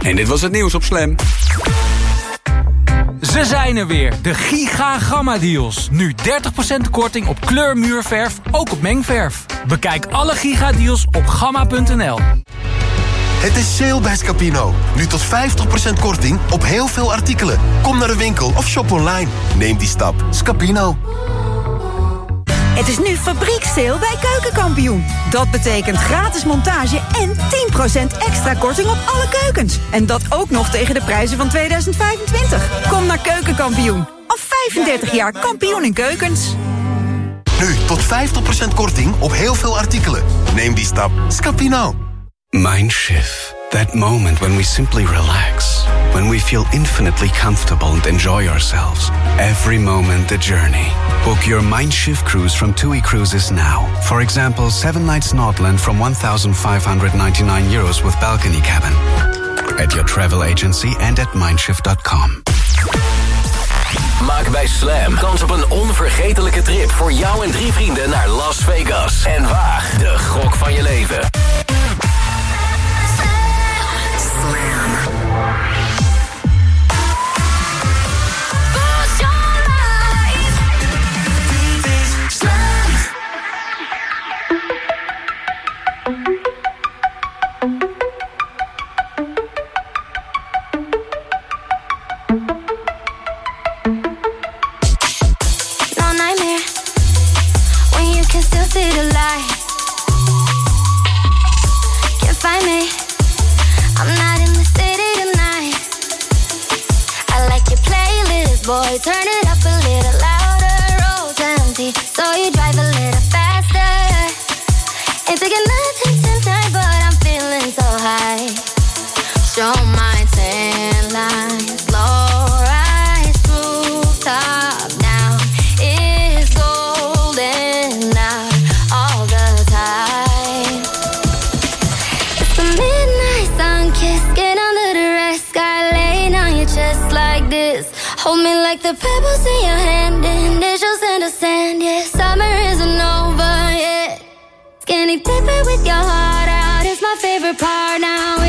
En dit was het nieuws op Slam. Ze zijn er weer, de Giga Gamma Deals. Nu 30% korting op kleurmuurverf, ook op mengverf. Bekijk alle Giga Deals op gamma.nl. Het is sale bij Scapino. Nu tot 50% korting op heel veel artikelen. Kom naar de winkel of shop online. Neem die stap. Scapino. Het is nu fabrieksteel bij Keukenkampioen. Dat betekent gratis montage en 10% extra korting op alle keukens. En dat ook nog tegen de prijzen van 2025. Kom naar Keukenkampioen. Al 35 jaar kampioen in keukens. Nu tot 50% korting op heel veel artikelen. Neem die stap. Scapino. Mindshift. That moment when we simply relax. When we feel infinitely comfortable and enjoy ourselves. Every moment the journey. Book your Mein Schiff cruise from TUI Cruises now. For example, 7 nights Nordland from 1,599 euros with balcony cabin. At your travel agency and at meinschiff.com. Maak bij Slam kans op een onvergetelijke trip voor jou en drie vrienden naar Las Vegas. En waag de gok van je leven. No Show my tan lines, low rise rooftop. It's golden all the time. It's midnight sun kiss, under the red sky, laying on your chest like this. Hold me like the pebbles in your hand, initials in the sand. Yeah, summer isn't over yet. With your heart out is my favorite part. Now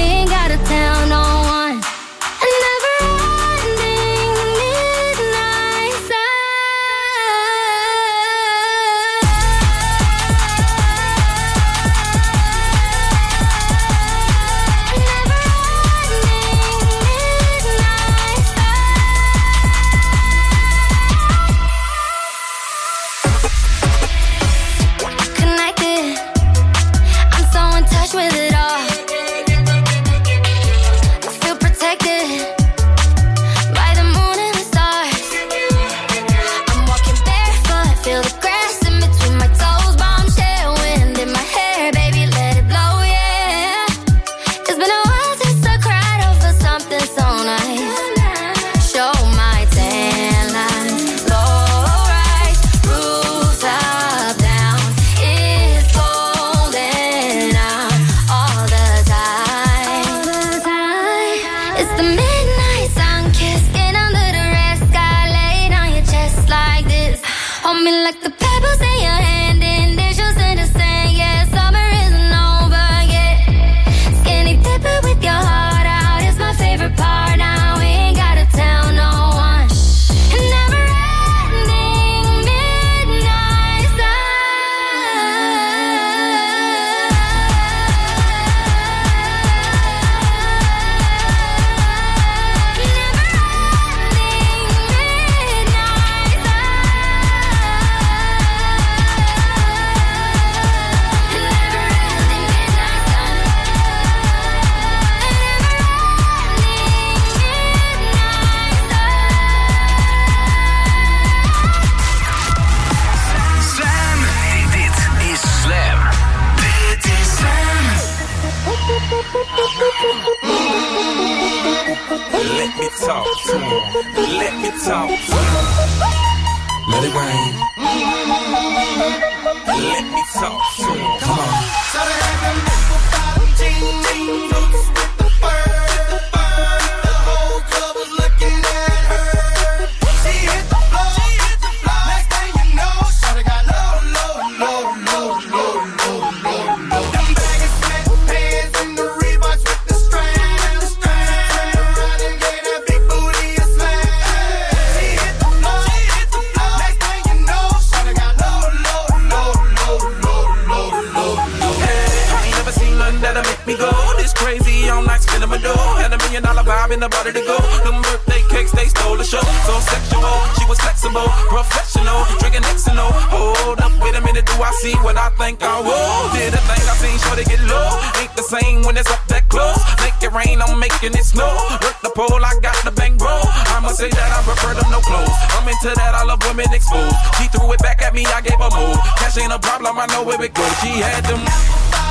move. Cash ain't a problem, I know where it goes. She had them.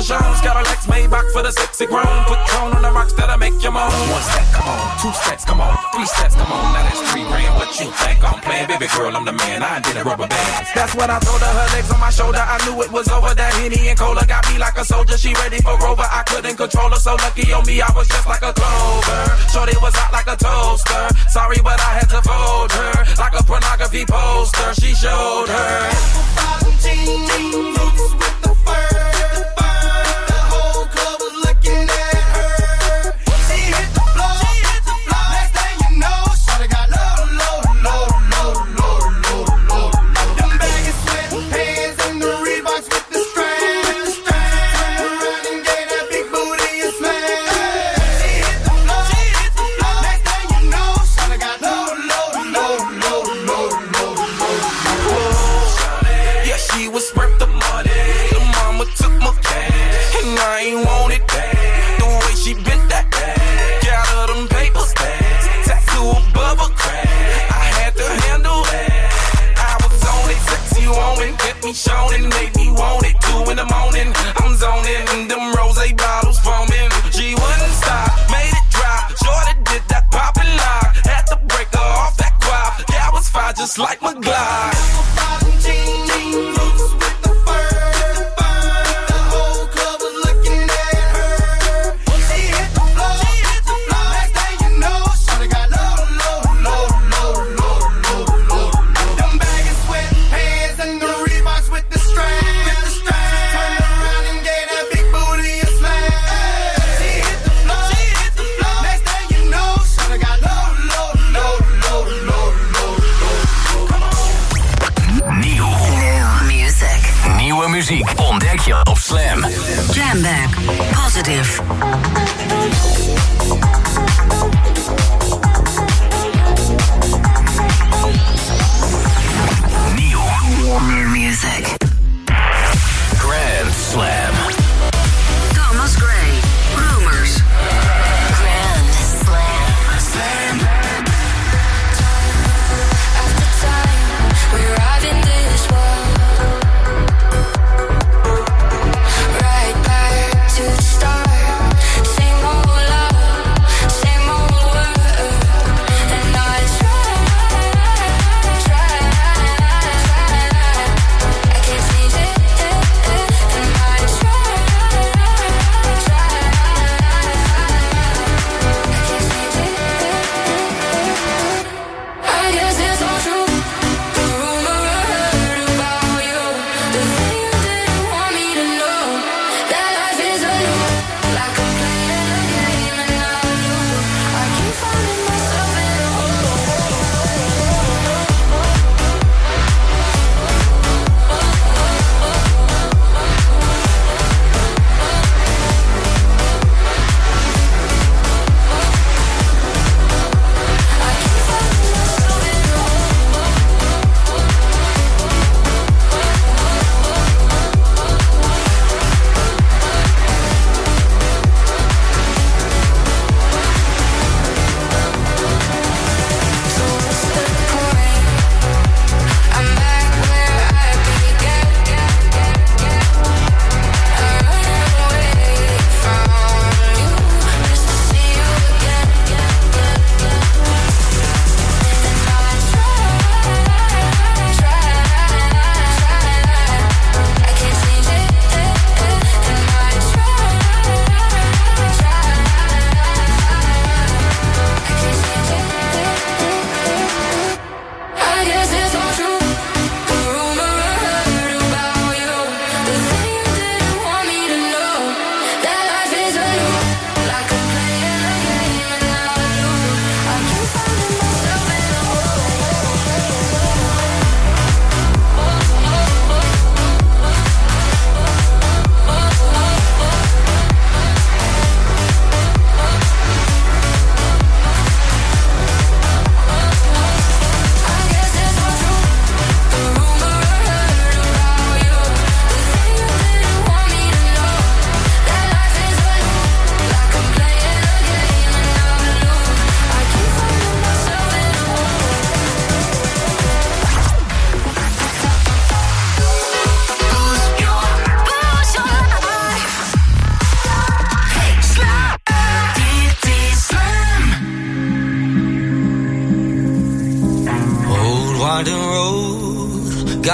For Jones. Got a Lex Maybach for the sexy grown. Put tone on the rocks that'll make you moan. One step, come on. Two steps, come on. Three steps, come on. Now that's three grand. What you think I'm playing? Baby girl, I'm the man. I did a rubber band. That's when I told her her legs on my shoulder. I knew it was over. That Henny and Cola got me like a soldier. She ready for Rover. I couldn't control her. So lucky on me, I was just like a clover. Shorty was hot like a toaster. Sorry, but I had to fold her. Like a pornography poster. She showed her. Jeans, with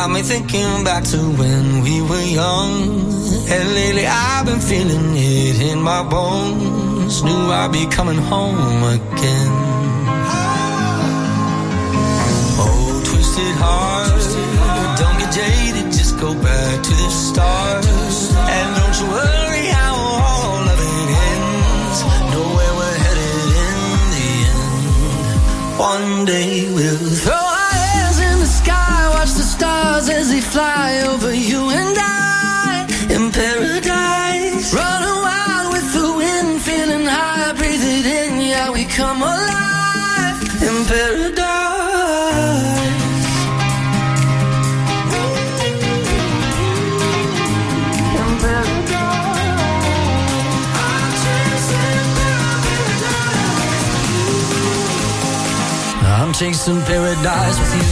got me thinking back to when we were young. And lately I've been feeling it in my bones. Knew I'd be coming home again. Oh, twisted heart, don't get jaded, just go back to the start. And don't you worry how all of it ends. Know where we're headed in the end. One day we'll throw watch the stars as they fly over you and I in paradise. Running wild with the wind, feeling high, breathe it in, yeah, we come alive in paradise. Chasing paradise with you.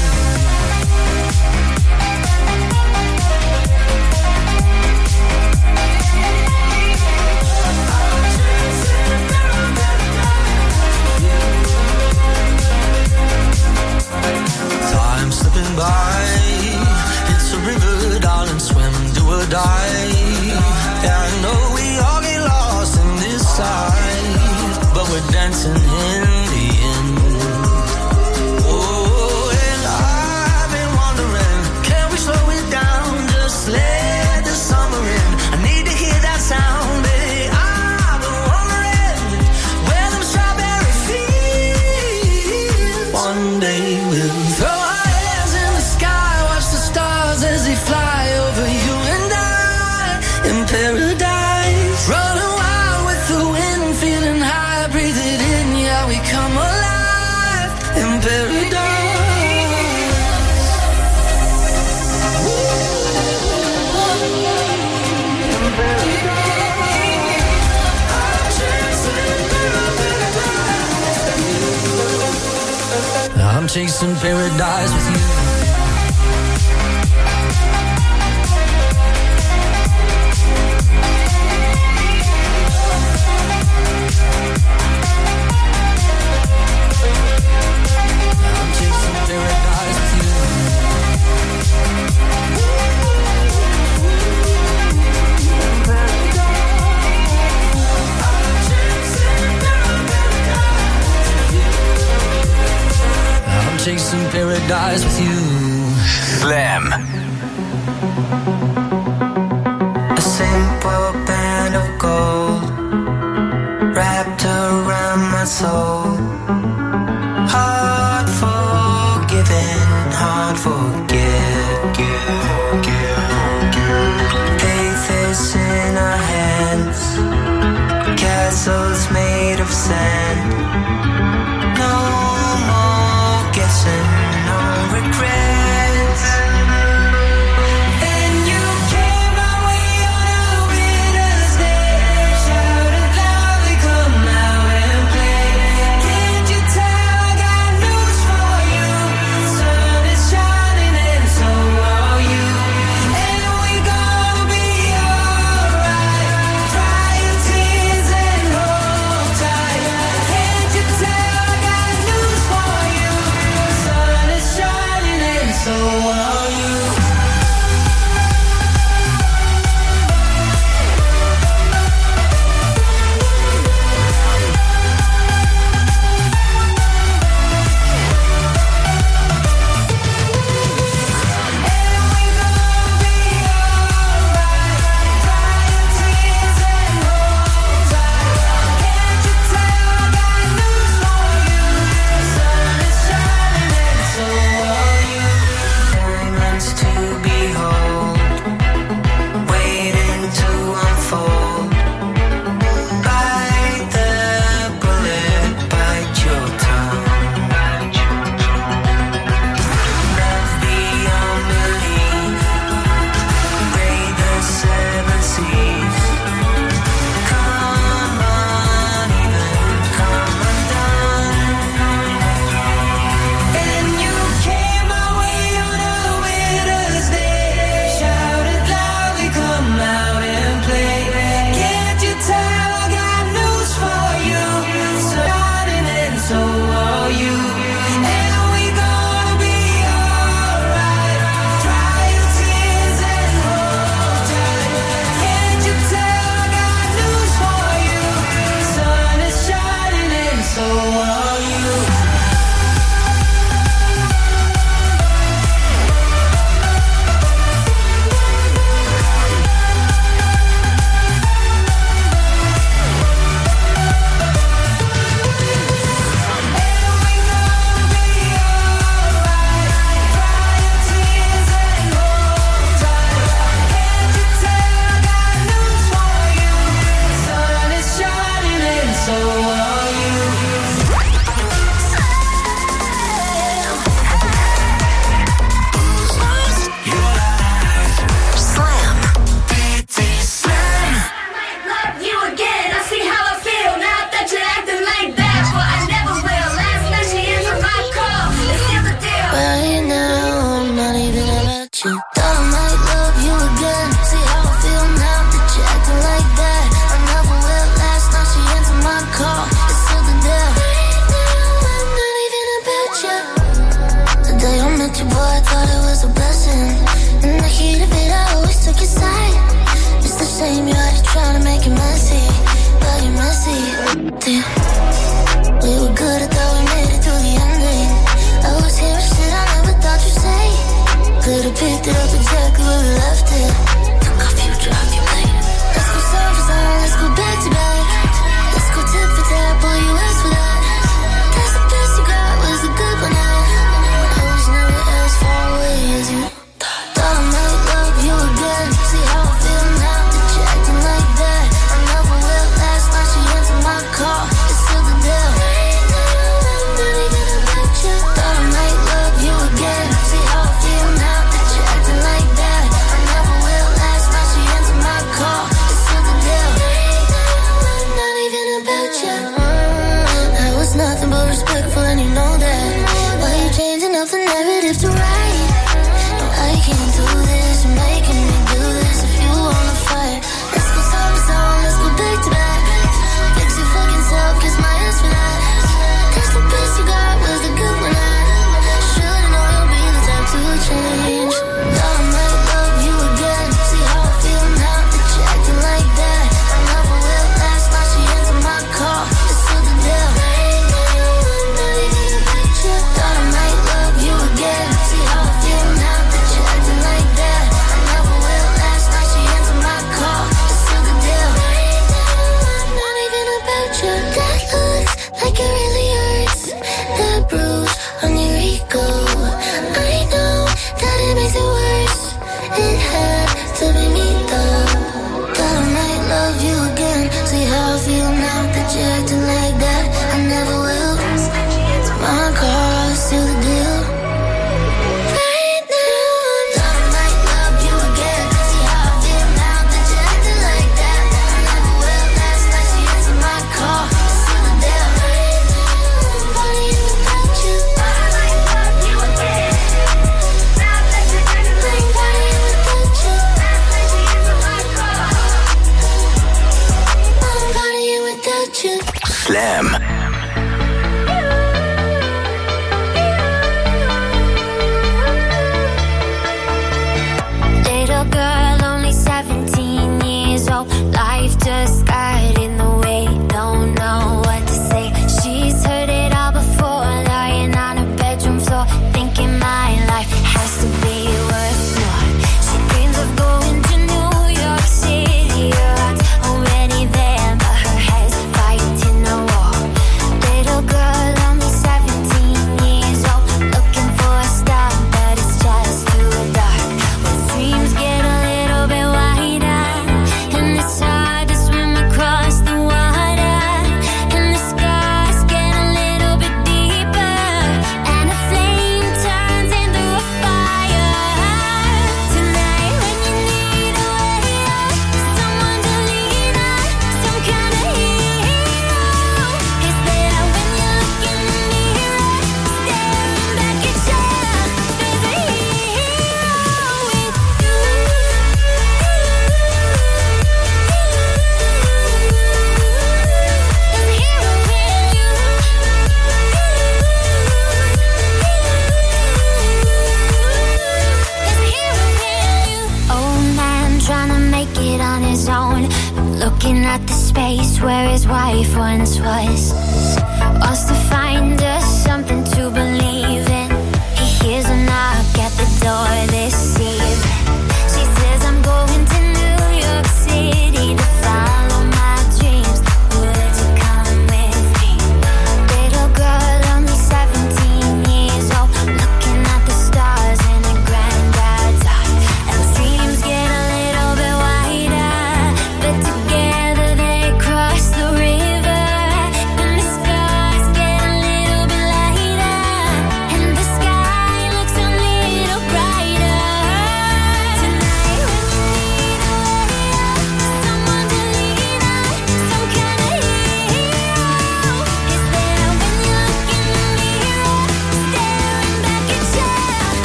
Chasing paradise with you. Chasing paradise with you. Slam.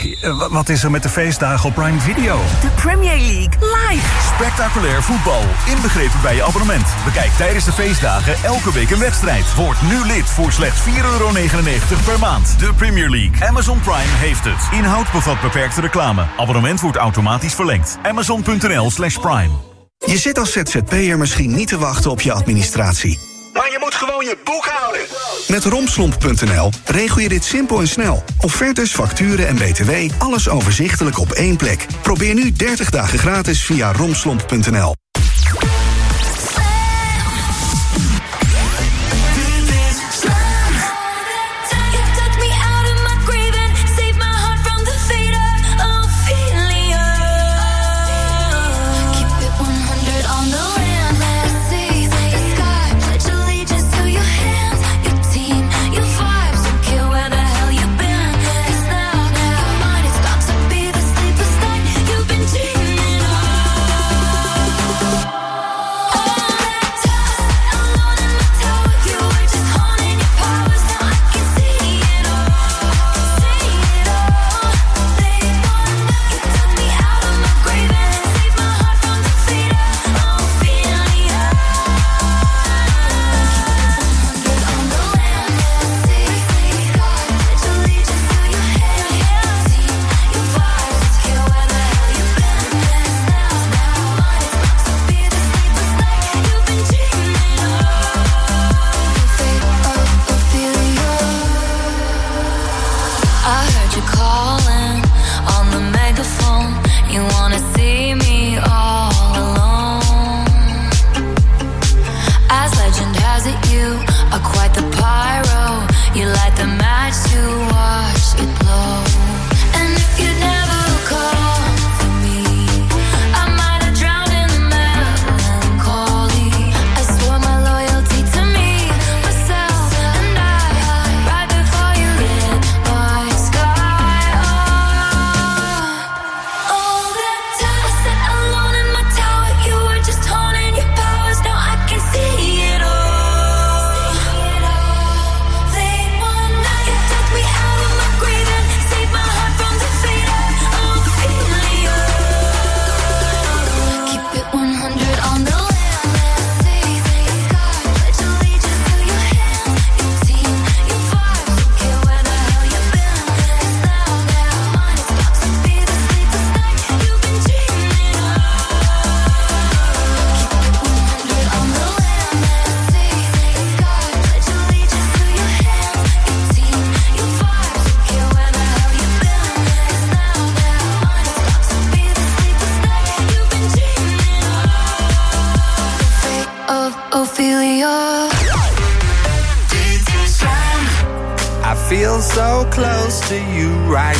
Eh, Wat is er met de feestdagen op Prime Video? De Premier League live. Spectaculair voetbal, inbegrepen bij je abonnement. Bekijk tijdens de feestdagen elke week een wedstrijd. Word nu lid voor slechts 4,99 euro per maand. De Premier League. Amazon Prime heeft het. Inhoud bevat beperkte reclame. Abonnement wordt automatisch verlengd. Amazon.nl slash prime. Je zit als ZZP'er misschien niet te wachten op je administratie. Maar je moet gewoon je boek houden. Met romslomp.nl regel je dit simpel en snel. Offertes, facturen en btw, alles overzichtelijk op één plek. Probeer nu 30 dagen gratis via romslomp.nl.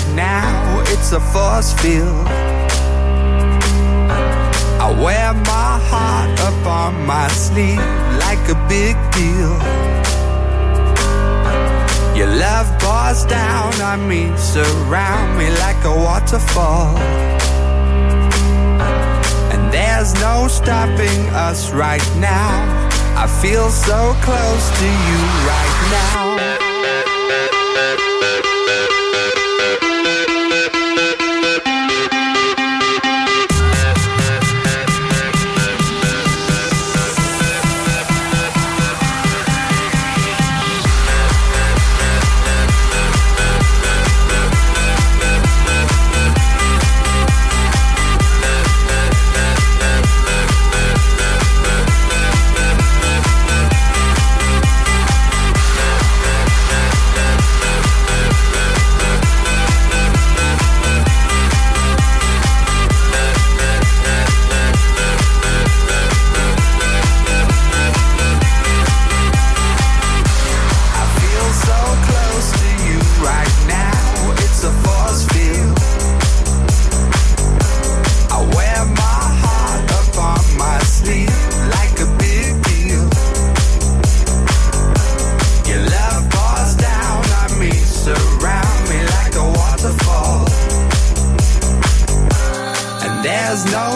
now. It's a force field. I wear my heart up on my sleeve like a big deal. Your love pours down on me, surround me like a waterfall. And there's no stopping us right now. I feel so close to you right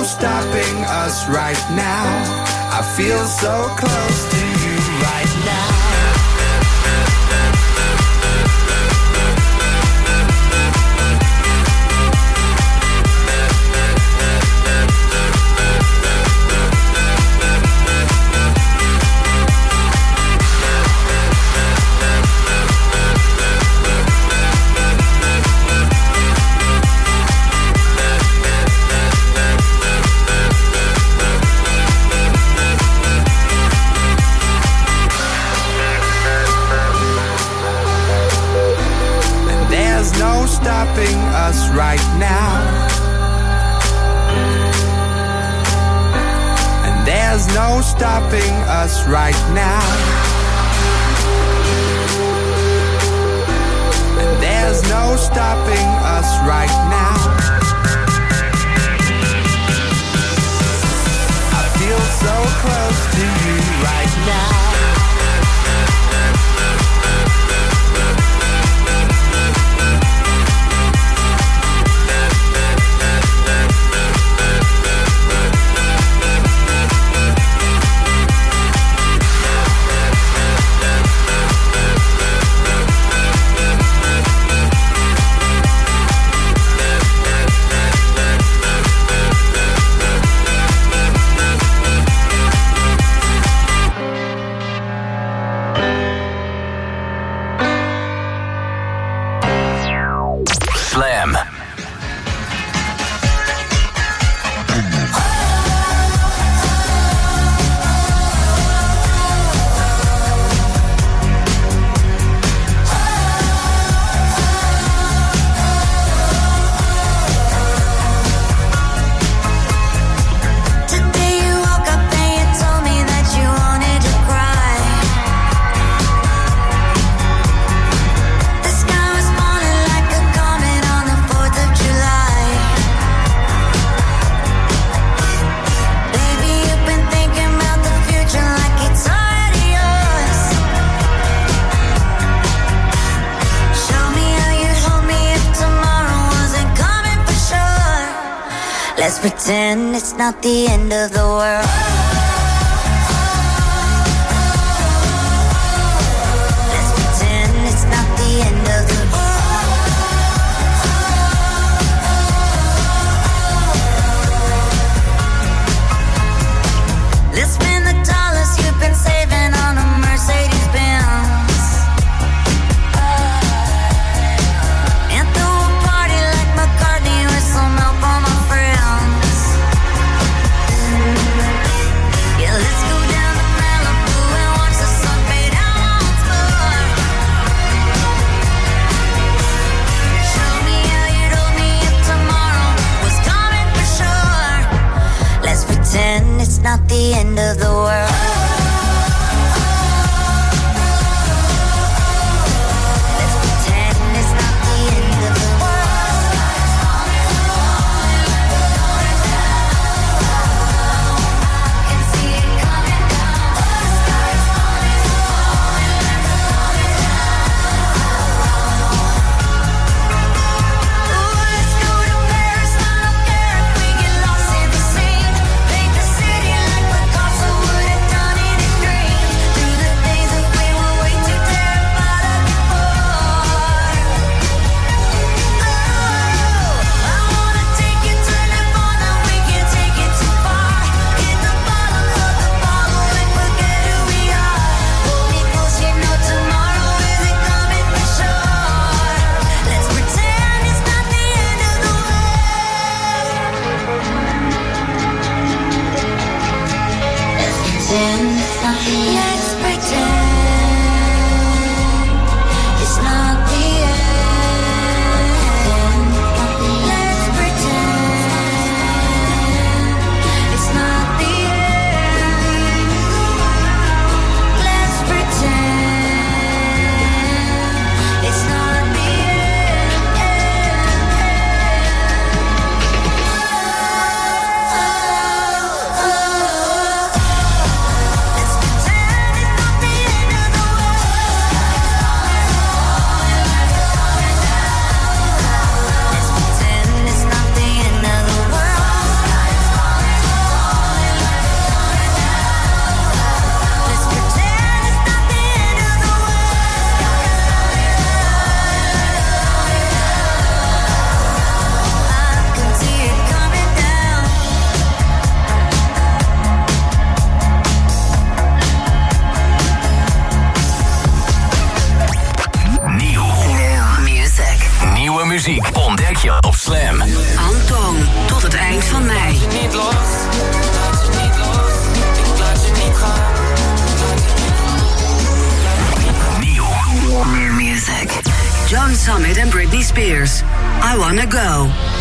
stopping us right now. I feel so close to you right now. stopping us right now. And there's no stopping us right now. I feel so close to you right now. not the end of the world. Spears. I Wanna Go.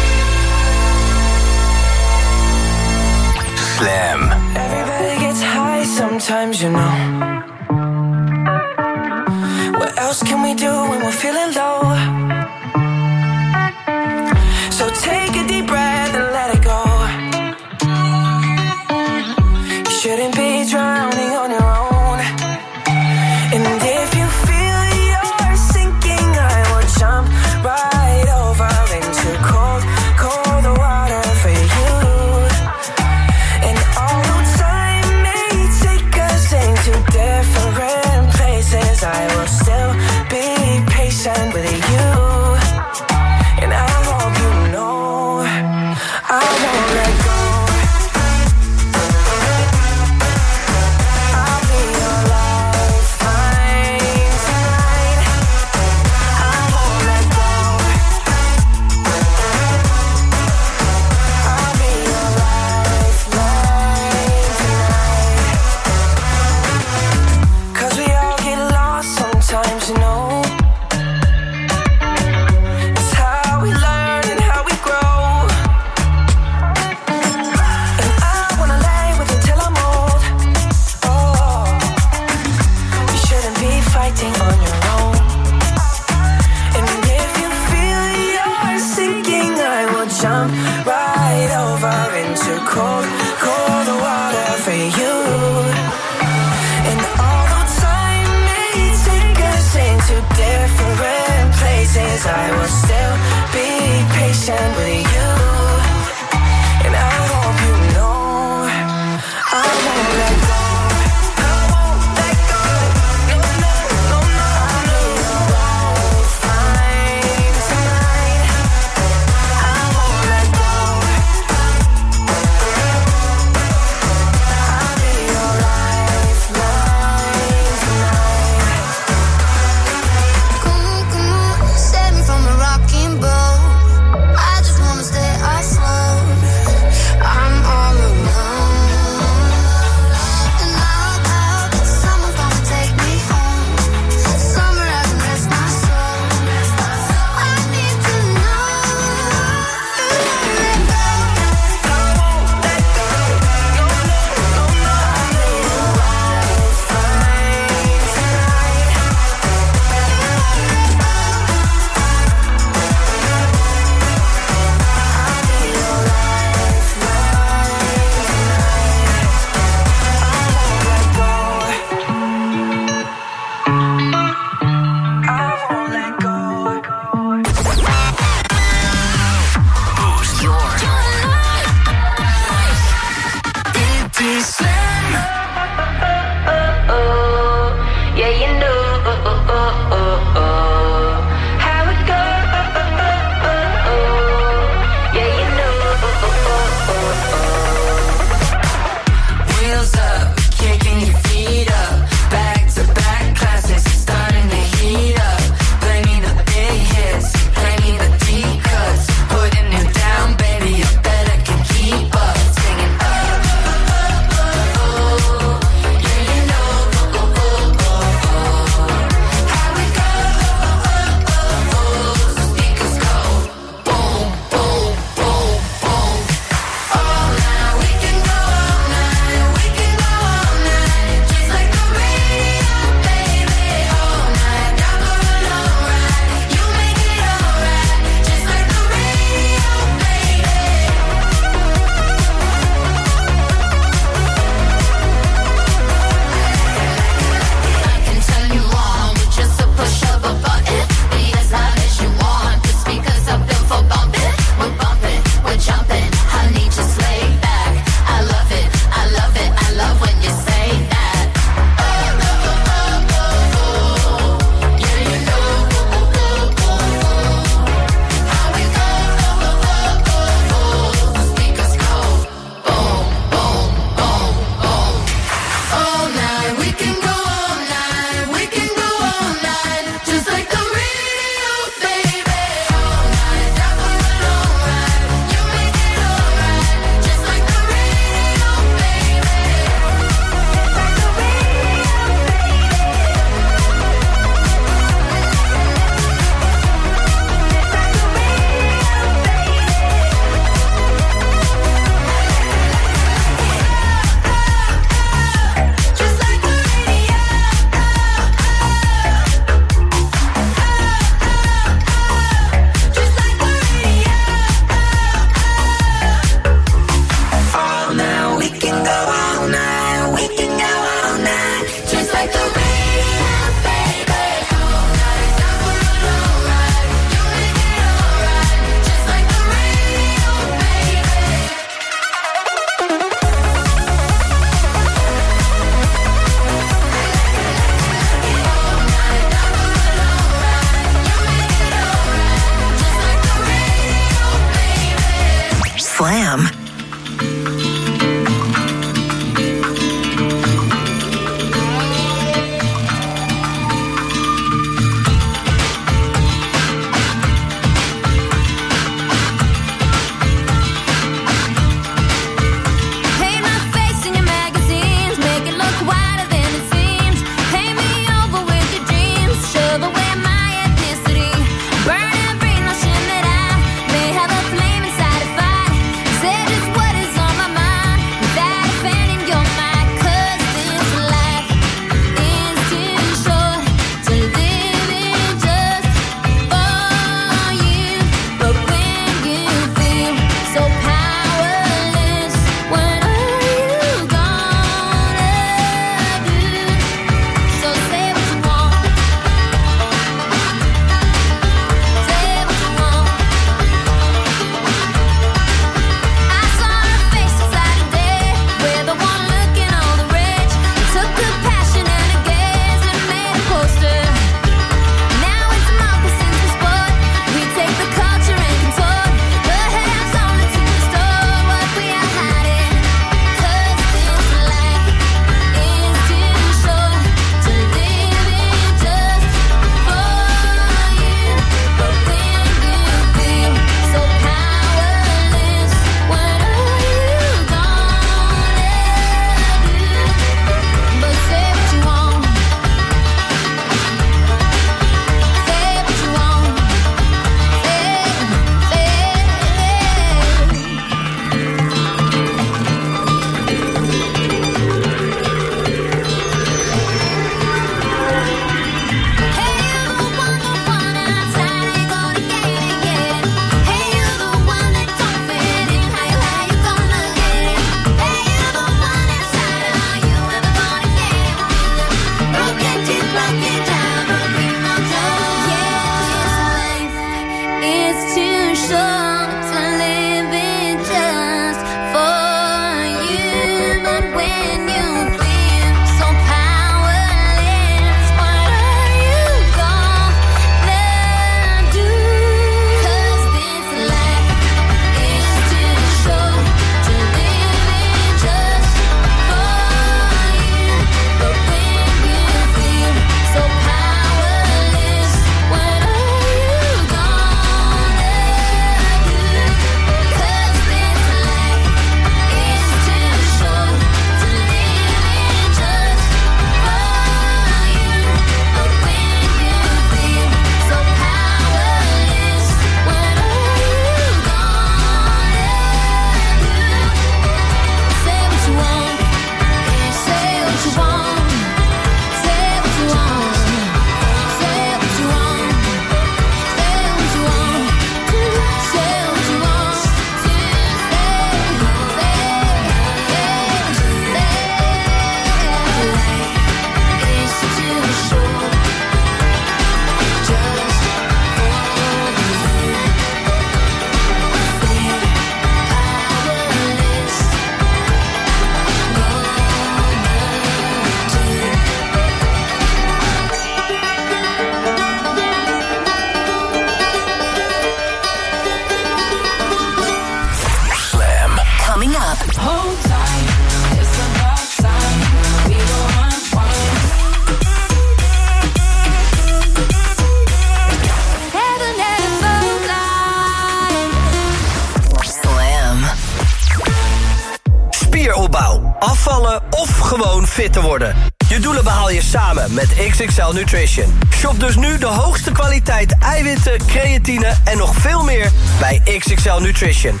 Nutrition. Shop dus nu de hoogste kwaliteit eiwitten, creatine en nog veel meer bij XXL Nutrition.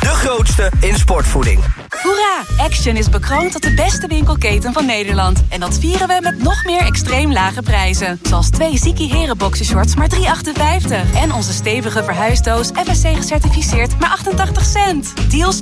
De grootste in sportvoeding. Hoera! Action is bekroond tot de beste winkelketen van Nederland. En dat vieren we met nog meer extreem lage prijzen. Zoals twee Ziki Heren shorts maar 3,58. En onze stevige verhuisdoos FSC gecertificeerd maar 88 cent. Deals